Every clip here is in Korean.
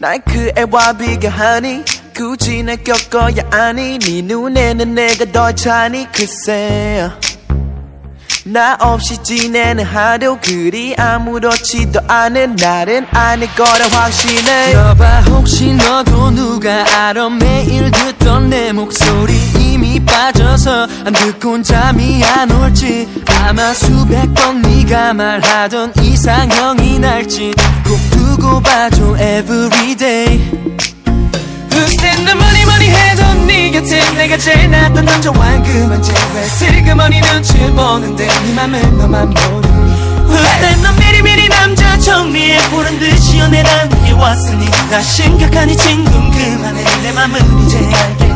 날 그 애와 비교하니 굳이 날 겪어야 하니 네 눈에는 내가 더 차니 글쎄. 나 없이 지내는 하루 그리 아무렇지도 않은 날은 아닐 거라 확신해. 여봐 혹시 너도 누가 알아? 매일 듣던 내 목소리 이미 빠져서 안 듣곤 잠이 안 올지. 아마 수백 번 네가 말하던 이상형이 날지. 꼭 두고 봐줘 everyday 내가 제일 낫던 남자와 그만 제왜 슬그머니 눈치를 보는데 네 맘을 너만 모르니 너 미리미리 남자 정리해 보란 듯이 연애란 게 왔으니 나 심각하니 친구 그만해. 내 맘을 이제 알겠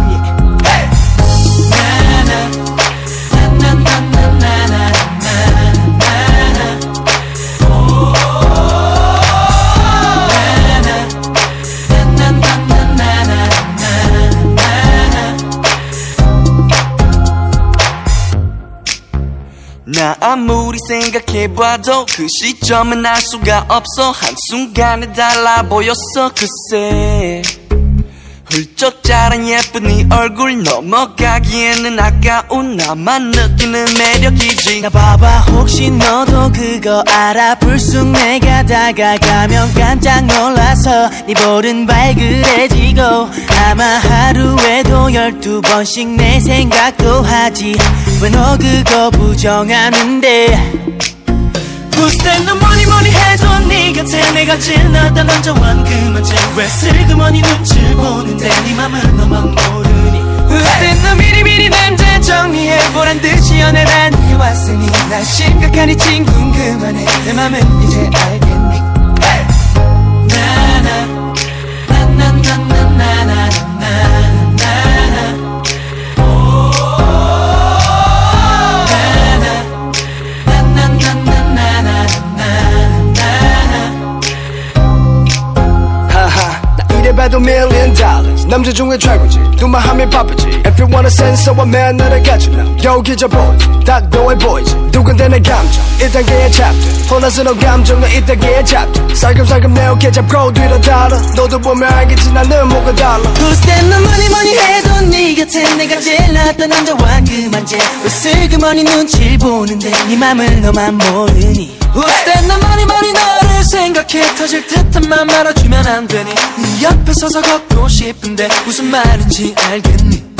아무리 생각해봐도 그 시점은 알 수가 없어. 한순간에 달라 보였어 글쎄 훌쩍 자란 예쁜 네 얼굴 넘어가기에는 아까운 나만 느끼는 매력이지. 나 봐봐 혹시 너도 그거 알아? 불쑥 내가 다가가면 깜짝 놀라서 네 볼은 발그레지고 아마 하루에도 열두 번씩 내 생각도 하지. 왜 너 그거 부정하는데 Who's 너 뭐니 뭐니 해도 네 곁에 내가 낫던 남자와 그만 제왜 슬그머니 눈치를 보는데 네 맘을 너만 모르니? Who's 너 미리미리 남자 정리해. 보란 듯이 연애란 게 왔으니 난 심각하니 친구 그만해. 내 맘을 이제 알겠 남자 중에 최고지. 두마하면 바쁘지. If you wanna sense 면 나를 가질러 여기 저 보이지. 딱 너의 보이지. 누군데 내 감정. 1단계의 chapter. 혼란스러운 감정은 2단계의 chapter. 살금살금 내 어깨 잡고 뒤로 달아. 너도 보면 알겠지 나는 뭐가 달라. Who's that 해도 네 곁에? 내가 제일 낫던 남자와 그만 제왜 슬그머니 눈치를 보는데 네 맘을 너만 모르니. Who's that 너 를 생각해 터질 듯한 맘 말아주면 안 되니? 네 옆에 서서 걷고 싶은데 무슨 말인지 알겠니